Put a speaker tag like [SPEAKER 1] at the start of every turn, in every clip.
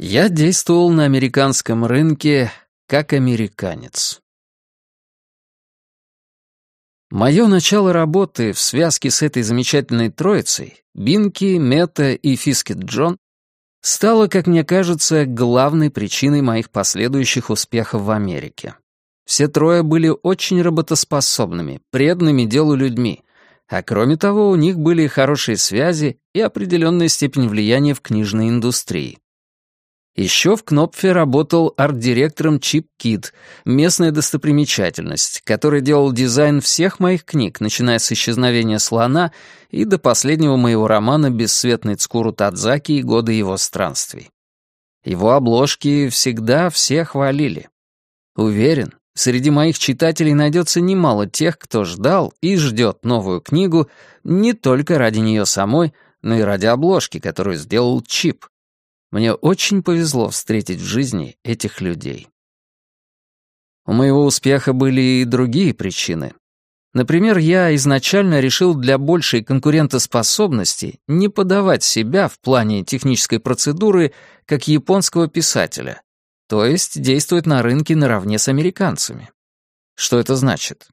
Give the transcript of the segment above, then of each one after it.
[SPEAKER 1] Я действовал на американском рынке как американец. Мое начало работы в связке с этой замечательной троицей, Бинки, Мета и Фискет Джон, стало, как мне кажется, главной причиной моих последующих успехов в Америке. Все трое были очень работоспособными, преданными делу людьми, а кроме того, у них были хорошие связи и определенная степень влияния в книжной индустрии. Еще в Кнопфе работал арт-директором Чип Кид, местная достопримечательность, который делал дизайн всех моих книг, начиная с «Исчезновения слона» и до последнего моего романа «Бесцветный Цкуру Тадзаки и годы его странствий». Его обложки всегда все хвалили. Уверен, среди моих читателей найдется немало тех, кто ждал и ждет новую книгу не только ради нее самой, но и ради обложки, которую сделал Чип. Мне очень повезло встретить в жизни этих людей. У моего успеха были и другие причины. Например, я изначально решил для большей конкурентоспособности не подавать себя в плане технической процедуры как японского писателя, то есть действовать на рынке наравне с американцами. Что это значит?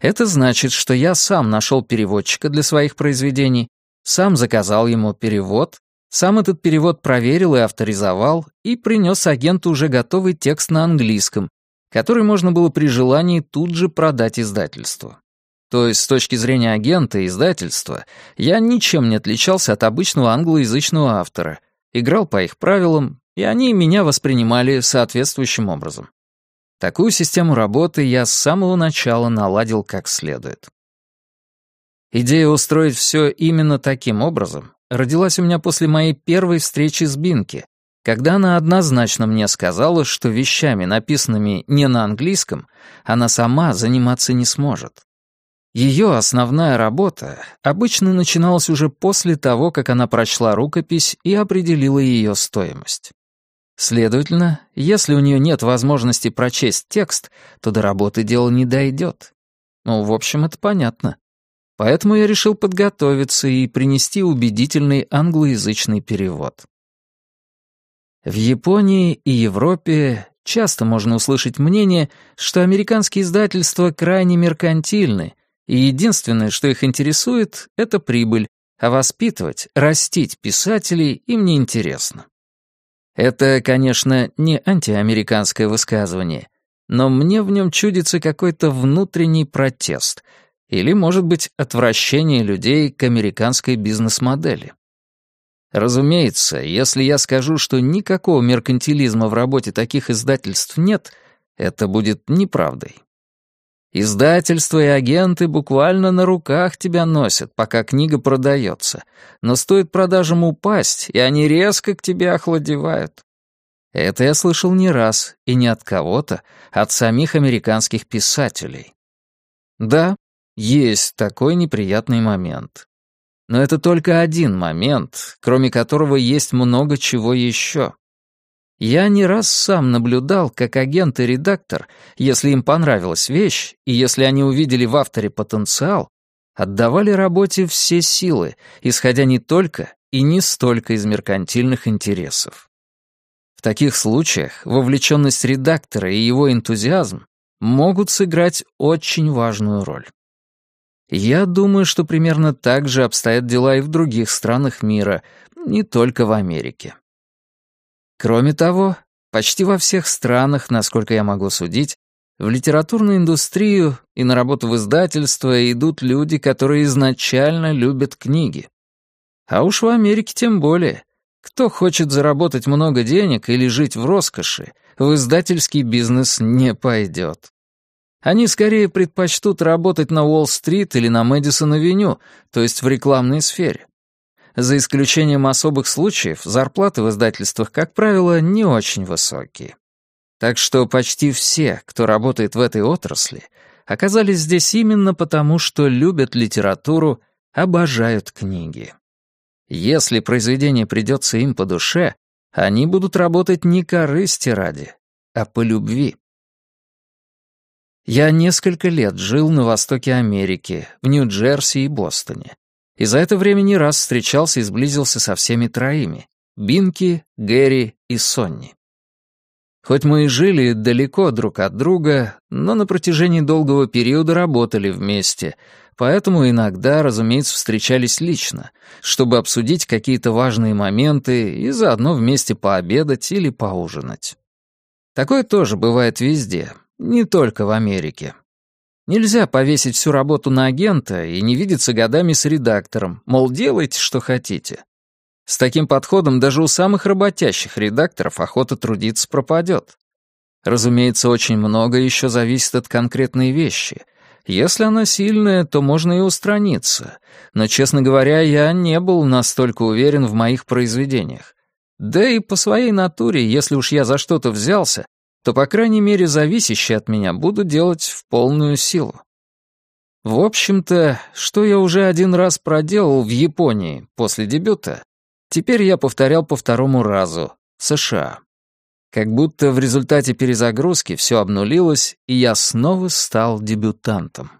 [SPEAKER 1] Это значит, что я сам нашел переводчика для своих произведений, сам заказал ему перевод, сам этот перевод проверил и авторизовал, и принес агенту уже готовый текст на английском, который можно было при желании тут же продать издательству. То есть, с точки зрения агента и издательства, я ничем не отличался от обычного англоязычного автора, играл по их правилам, и они меня воспринимали соответствующим образом. Такую систему работы я с самого начала наладил как следует. Идея устроить все именно таким образом родилась у меня после моей первой встречи с Бинки, когда она однозначно мне сказала, что вещами, написанными не на английском, она сама заниматься не сможет. Ее основная работа обычно начиналась уже после того, как она прочла рукопись и определила ее стоимость. Следовательно, если у нее нет возможности прочесть текст, то до работы дело не дойдет. Ну, в общем, это понятно. Поэтому я решил подготовиться и принести убедительный англоязычный перевод. В Японии и Европе часто можно услышать мнение, что американские издательства крайне меркантильны, и единственное, что их интересует, — это прибыль, а воспитывать, растить писателей им не интересно. Это, конечно, не антиамериканское высказывание, но мне в нем чудится какой-то внутренний протест — или, может быть, отвращение людей к американской бизнес-модели. Разумеется, если я скажу, что никакого меркантилизма в работе таких издательств нет, это будет неправдой. Издательства и агенты буквально на руках тебя носят, пока книга продается, но стоит продажам упасть, и они резко к тебе охладевают. Это я слышал не раз, и не от кого-то, а от самих американских писателей. Да, есть такой неприятный момент. Но это только один момент, кроме которого есть много чего еще. Я не раз сам наблюдал, как агент и редактор, если им понравилась вещь, и если они увидели в авторе потенциал, отдавали работе все силы, исходя не только и не столько из меркантильных интересов. В таких случаях вовлеченность редактора и его энтузиазм могут сыграть очень важную роль. Я думаю, что примерно так же обстоят дела и в других странах мира, не только в Америке. Кроме того, почти во всех странах, насколько я могу судить, в литературную индустрию и на работу в издательство идут люди, которые изначально любят книги. А уж в Америке тем более. Кто хочет заработать много денег или жить в роскоши, в издательский бизнес не пойдет. Они скорее предпочтут работать на Уолл-стрит или на Мэдисон-авеню, то есть в рекламной сфере. За исключением особых случаев, зарплаты в издательствах, как правило, не очень высокие. Так что почти все, кто работает в этой отрасли, оказались здесь именно потому, что любят литературу, обожают книги. Если произведение придется им по душе, они будут работать не корысти ради, а по любви. Я несколько лет жил на востоке Америки, в Нью-Джерси и Бостоне. И за это время не раз встречался и сблизился со всеми троими — Бинки, Гэри и Сонни. Хоть мы и жили далеко друг от друга, но на протяжении долгого периода работали вместе, поэтому иногда, разумеется, встречались лично, чтобы обсудить какие-то важные моменты и заодно вместе пообедать или поужинать. Такое тоже бывает везде, не только в Америке. Нельзя повесить всю работу на агента и не видеться годами с редактором, мол, делайте, что хотите. С таким подходом даже у самых работящих редакторов охота трудиться пропадет. Разумеется, очень много еще зависит от конкретной вещи. Если она сильная, то можно и устраниться. Но, честно говоря, я не был настолько уверен в моих произведениях. Да и по своей натуре, если уж я за что-то взялся, то, по крайней мере, зависящее от меня буду делать в полную силу. В общем-то, что я уже один раз проделал в Японии после дебюта, теперь я повторял по второму разу — США. Как будто в результате перезагрузки все обнулилось, и я снова стал дебютантом.